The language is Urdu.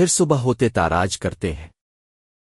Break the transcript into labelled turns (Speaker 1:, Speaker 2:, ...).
Speaker 1: پھر صبح ہوتے تاراج کرتے ہیں۔